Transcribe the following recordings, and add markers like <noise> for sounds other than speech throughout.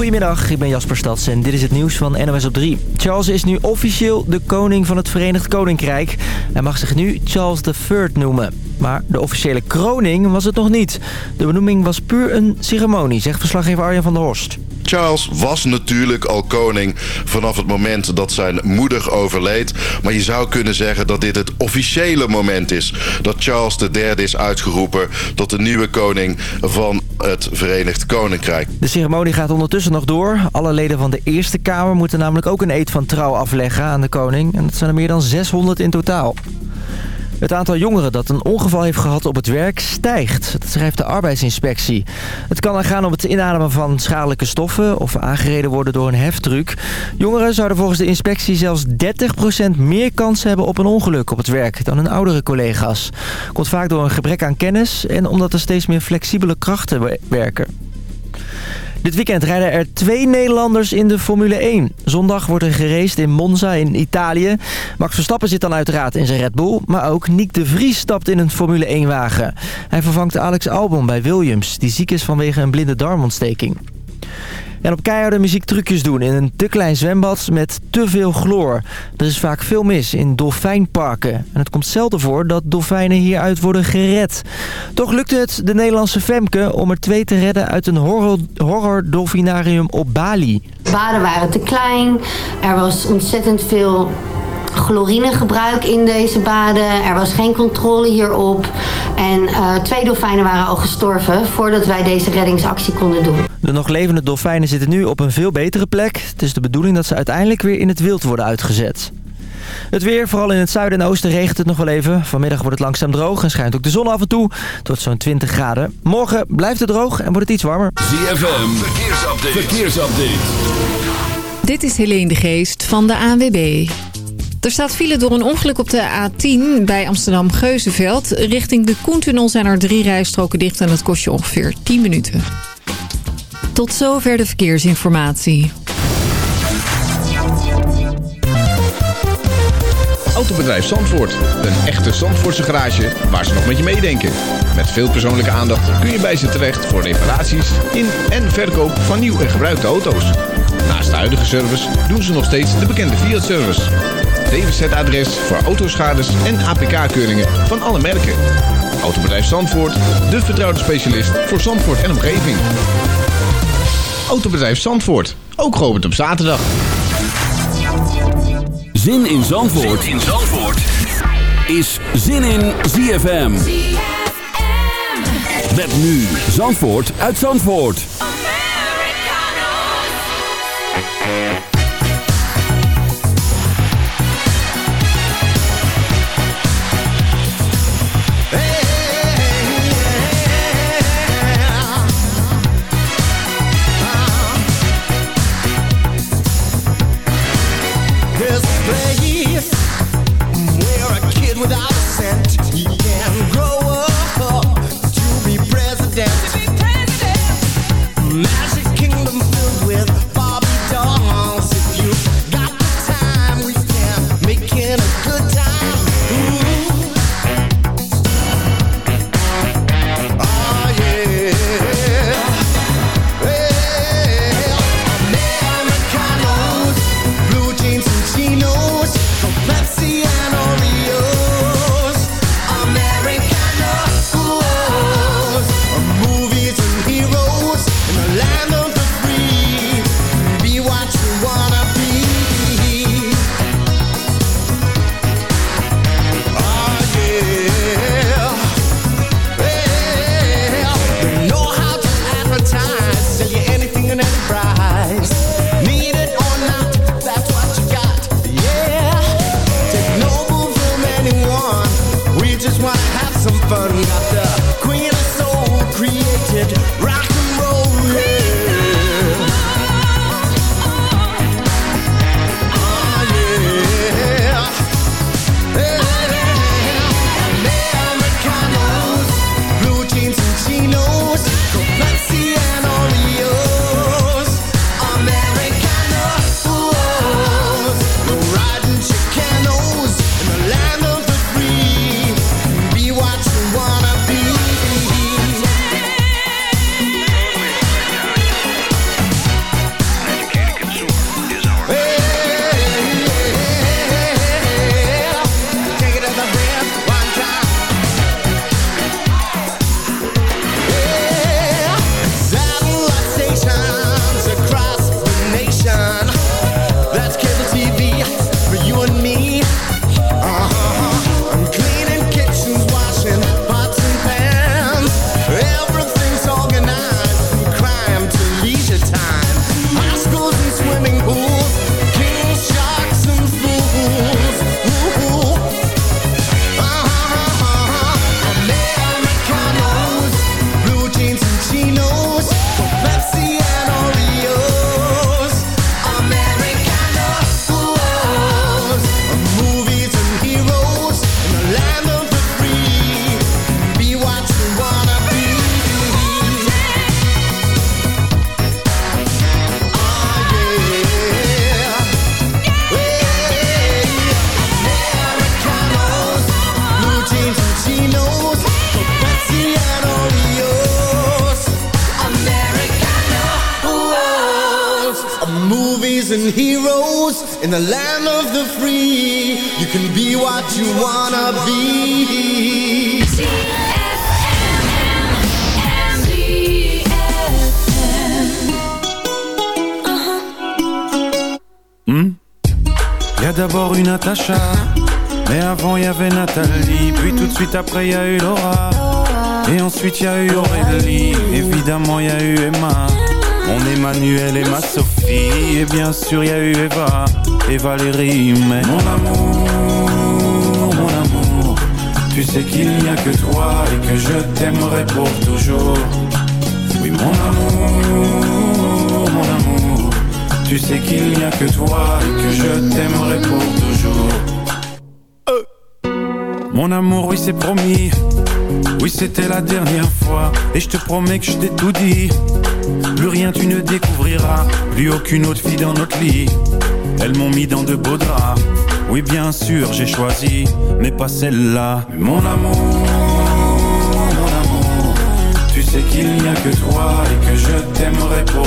Goedemiddag, ik ben Jasper Stads en dit is het nieuws van NOS op 3. Charles is nu officieel de koning van het Verenigd Koninkrijk. Hij mag zich nu Charles III noemen. Maar de officiële kroning was het nog niet. De benoeming was puur een ceremonie, zegt verslaggever Arjan van der Horst. Charles was natuurlijk al koning vanaf het moment dat zijn moeder overleed. Maar je zou kunnen zeggen dat dit het officiële moment is. Dat Charles III is uitgeroepen tot de nieuwe koning van het Verenigd Koninkrijk. De ceremonie gaat ondertussen nog door. Alle leden van de Eerste Kamer moeten namelijk ook een eed van trouw afleggen aan de koning. En dat zijn er meer dan 600 in totaal. Het aantal jongeren dat een ongeval heeft gehad op het werk stijgt. Dat schrijft de arbeidsinspectie. Het kan dan gaan om het inademen van schadelijke stoffen... of aangereden worden door een heftruck. Jongeren zouden volgens de inspectie zelfs 30% meer kans hebben op een ongeluk op het werk... dan hun oudere collega's. Komt vaak door een gebrek aan kennis... en omdat er steeds meer flexibele krachten werken. Dit weekend rijden er twee Nederlanders in de Formule 1. Zondag wordt er geraced in Monza in Italië. Max Verstappen zit dan uiteraard in zijn Red Bull. Maar ook Nick de Vries stapt in een Formule 1-wagen. Hij vervangt Alex Albon bij Williams, die ziek is vanwege een blinde darmontsteking. En op keiharde muziektrucjes doen in een te klein zwembad met te veel chloor. Er is vaak veel mis in dolfijnparken. En het komt zelden voor dat dolfijnen hieruit worden gered. Toch lukte het de Nederlandse Femke om er twee te redden uit een horror, op Bali. De baden waren te klein. Er was ontzettend veel chlorinegebruik in deze baden. Er was geen controle hierop. En uh, twee dolfijnen waren al gestorven voordat wij deze reddingsactie konden doen. De nog levende dolfijnen zitten nu op een veel betere plek. Het is de bedoeling dat ze uiteindelijk weer in het wild worden uitgezet. Het weer, vooral in het zuiden en oosten regent het nog wel even. Vanmiddag wordt het langzaam droog en schijnt ook de zon af en toe. Tot zo'n 20 graden. Morgen blijft het droog en wordt het iets warmer. ZFM, verkeersupdate. verkeersupdate. Dit is Helene de Geest van de ANWB. Er staat file door een ongeluk op de A10 bij Amsterdam-Geuzenveld. Richting de Koentunnel zijn er drie rijstroken dicht en dat kost je ongeveer 10 minuten. Tot zover de verkeersinformatie. Autobedrijf Zandvoort. Een echte Zandvoortse garage waar ze nog met je meedenken. Met veel persoonlijke aandacht kun je bij ze terecht voor reparaties in en verkoop van nieuw en gebruikte auto's. Naast de huidige service doen ze nog steeds de bekende Fiat-service. DWZ-adres voor autoschades en APK-keuringen van alle merken. Autobedrijf Zandvoort, de vertrouwde specialist voor Zandvoort en omgeving. Autobedrijf Zandvoort, ook geopend op zaterdag. Zin in Zandvoort, zin in Zandvoort. is Zin in ZFM. Met nu Zandvoort uit Zandvoort. In the land of the free. You can be what you wanna be. Hmm? Y a d'abord une Natacha, mais avant y avait Nathalie, puis tout de suite après y a eu Laura, et ensuite y a eu Aurélie, évidemment y a eu Emma. Mon Emmanuel et ma Sophie Et bien sûr y a eu Eva et Valérie Mais mon amour, mon amour Tu sais qu'il n'y a que toi Et que je t'aimerai pour toujours. Oui mon amour, mon amour Tu sais qu'il n'y a que toi Et que je t'aimerai pour toujours. Euh. Mon amour, oui c'est promis. Oui c'était la dernière fois. Et je te promets que je t'ai tout dit plus rien tu ne découvriras, plus aucune autre fille dans notre lit. Elles m'ont mis dans de beaux draps. Oui, bien sûr, j'ai choisi, mais pas celle-là. Mon amour, mon amour, tu sais qu'il n'y a que toi et que je t'aimerai pour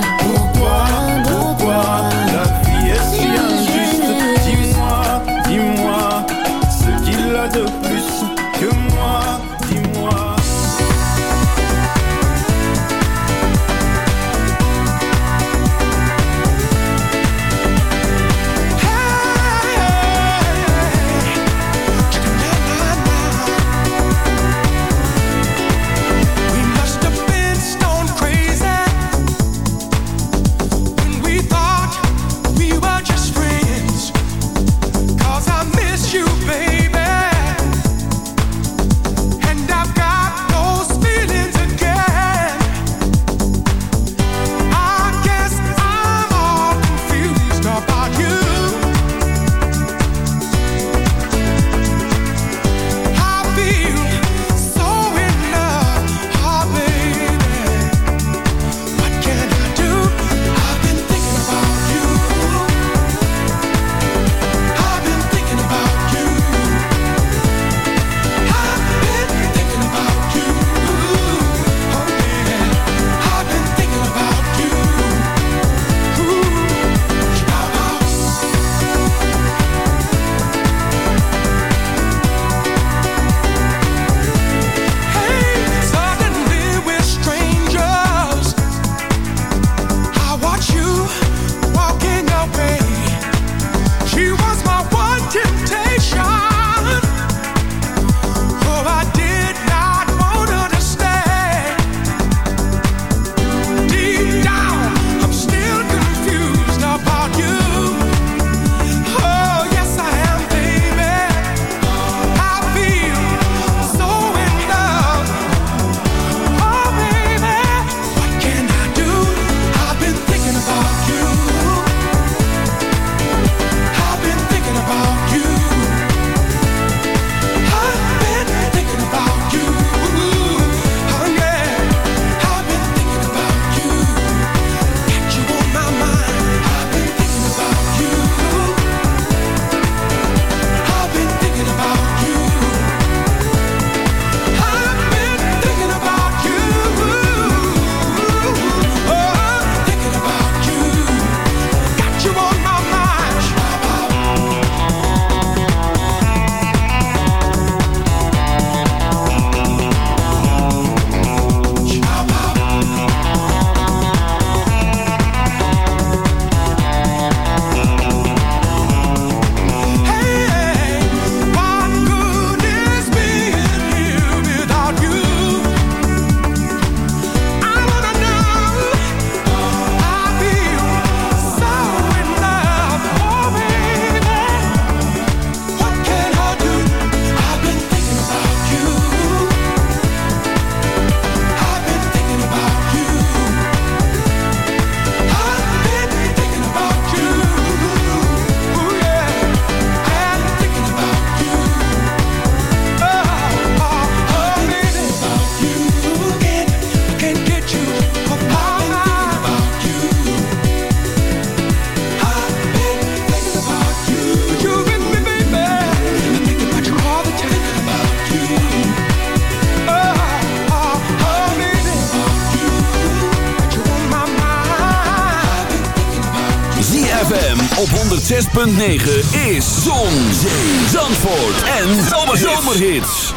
106.9 is Zon, Zee, Zandvoort en Zomerhits.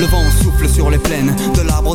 Le vent souffle sur les plaines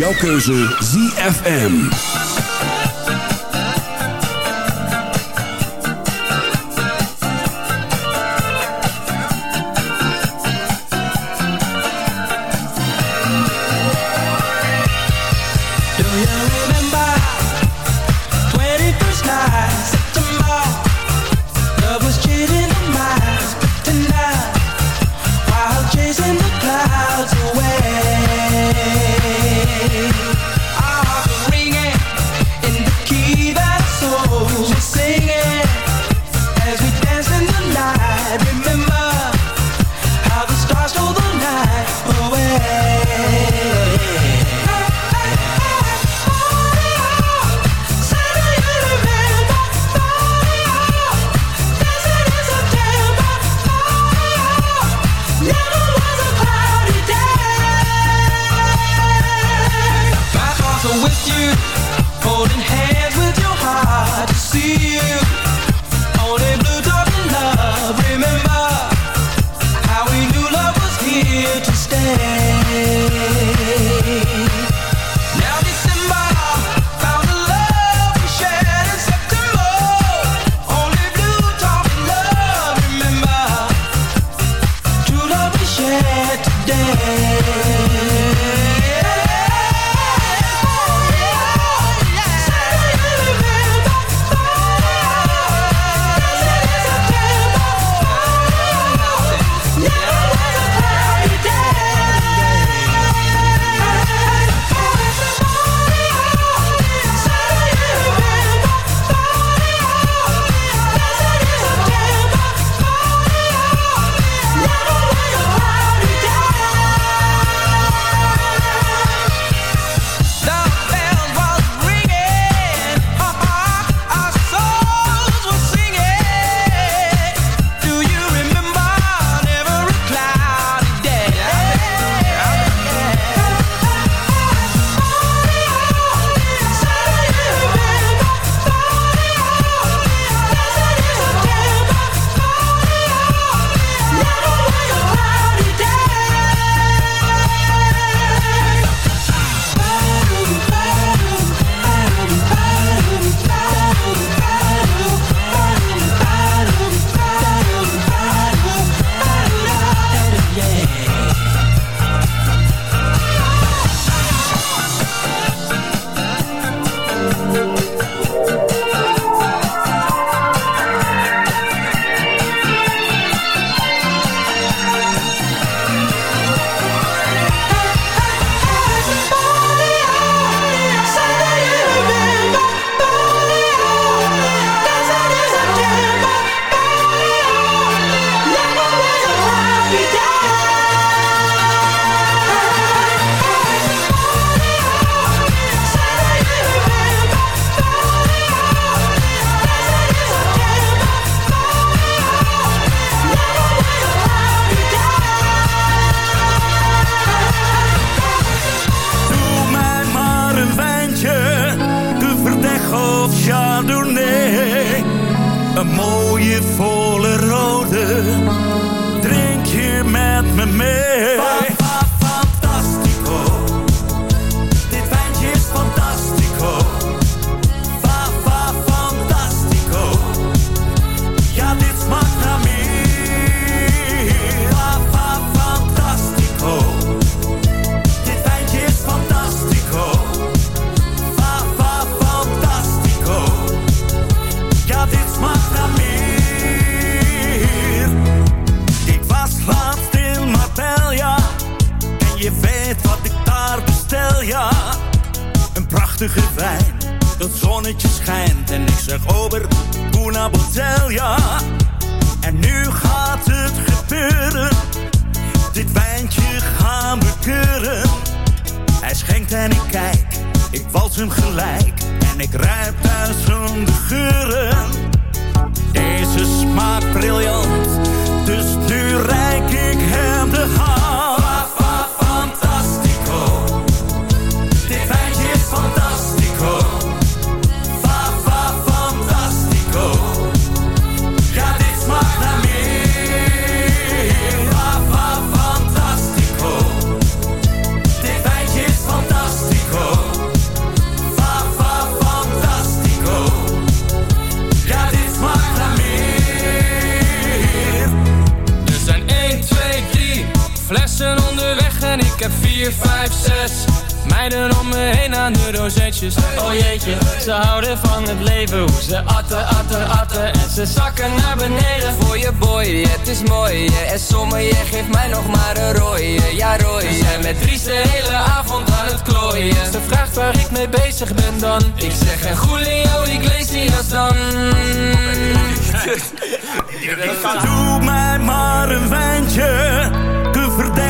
jouw keuze ZFM. Zeg ober, una botella. En nu gaat het gebeuren. Dit wijntje gaan we keuren. Hij schenkt en ik kijk. Ik wals hem gelijk. En ik ruip duizenden geuren. Deze smaakt briljant. Dus nu rijk ik hem 4, 5, 6 Meiden om me heen aan de rozetjes. Oh jeetje, ze houden van het leven. Hoe ze atten, atten, atten. En ze zakken naar beneden. Voor je boy, het is mooi En sommige geeft mij nog maar een rooie. Ja rooie, ze zijn met Dries de hele avond aan het klooien. Ze vraagt waar ik mee bezig ben dan. Ik zeg een Julio Iglesias dan. <laughs> Doe mij maar een wijntje. Te verdenken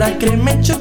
locura, créeme, yo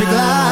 electric.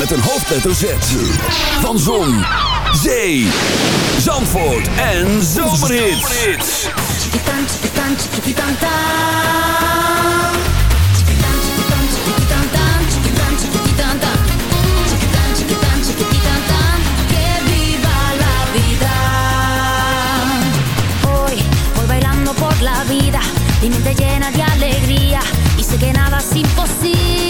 met een hoofdletter Z. Van Zon, Zee, Zandvoort en Zomerhits. La vida, mi mente llena de alegría. Y que nada es imposible.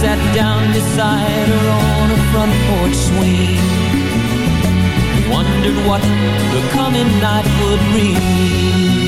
Sat down beside her on a front porch swing wondered what the coming night would bring.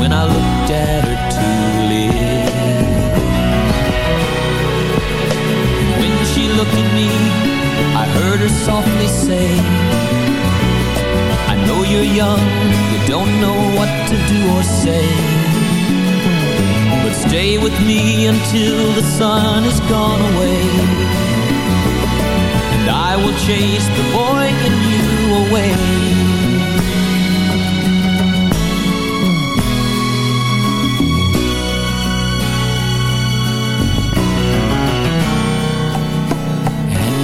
when I looked at her tulip. When she looked at me, I heard her softly say, I know you're young, you don't know what to do or say. But stay with me until the sun has gone away. And I will chase the boy in you away.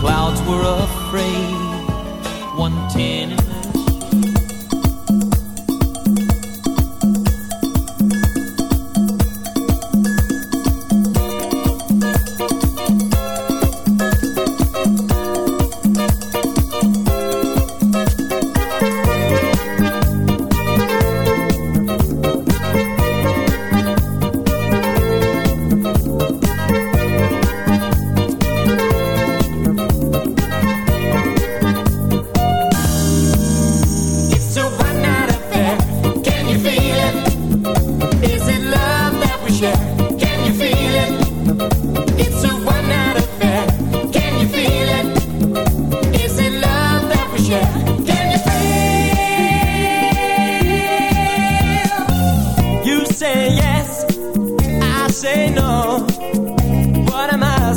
clouds were afraid. One ten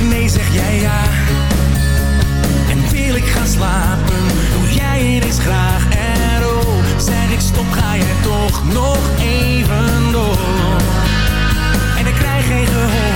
nee, zeg jij ja. En wil ik gaan slapen, doe jij is graag erop. Zeg ik stop, ga je toch nog even door. En ik krijg geen gehoor